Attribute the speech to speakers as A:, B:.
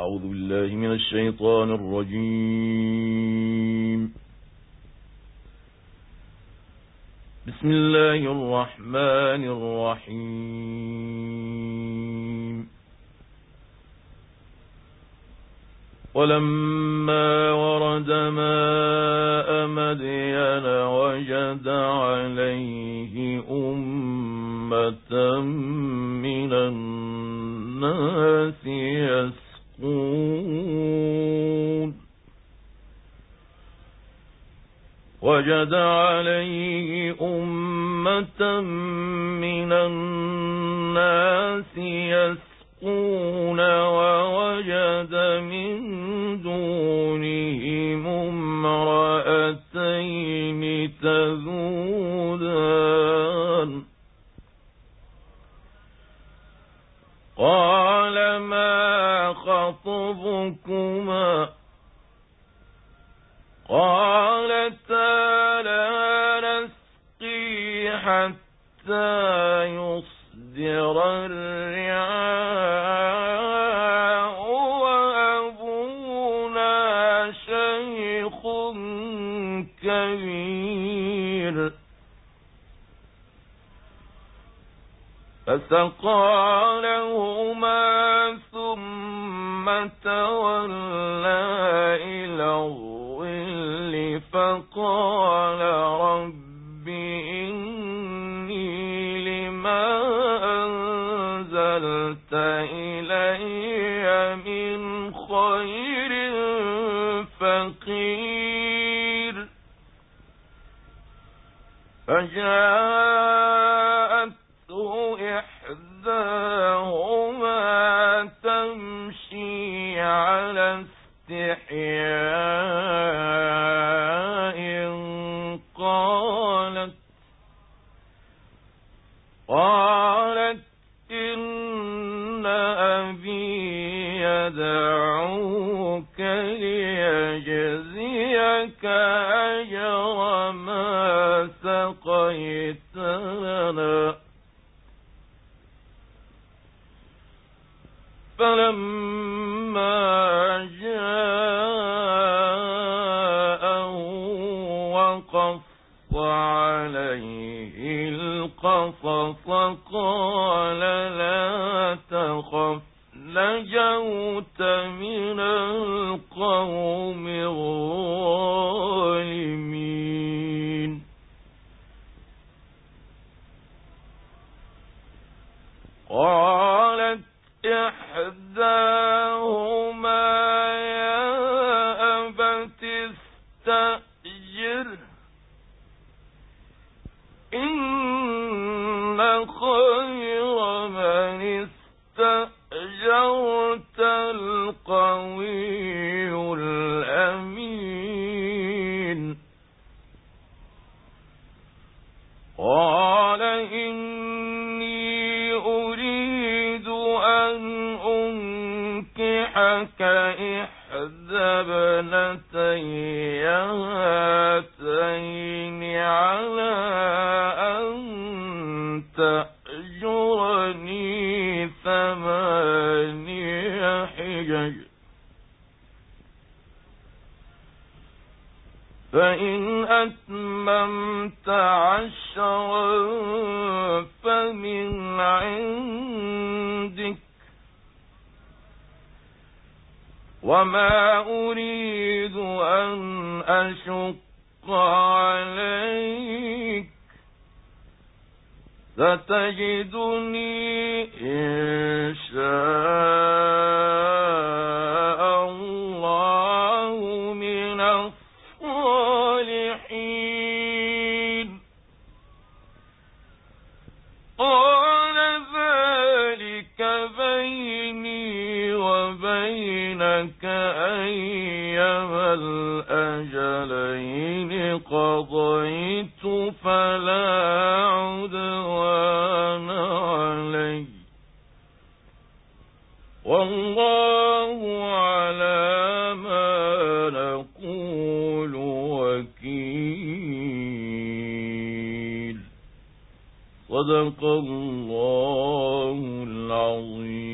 A: أعوذ بالله من الشيطان الرجيم. بسم الله الرحمن الرحيم. ولما ورد ماء مدين وجد عليه أمة من الناس يسقون وجد عليه أمة من الناس يسقون ووجد من دونهم امرأتين تذودان. قال خطبكما قالتا لا نسقي حتى يصدر الرعاء وأبونا شيخ كبير. فسقى لهما ثم تولى إلى الظل فقال رب إني لما أنزلت إلي من خير فقير. فجاءته على استحياء قالت قالت إن أبي يدعوك ليجزيك أجر ما سقيت لنا. فلما جاءه وقص عليه القصص قال لا تخف نجوت من القوم الظالمين قالت إحداهما يا أبت استأجره إن خير من استأجرت القوي هاتين على أن تأجرني ثماني فإن أتممت عشرا وما أريد أن أشق عليك ستجدني إن أيما الأجلين قضيت فلا عدوان علي. والله على ما نقول وكيل. صدق الله العظيم.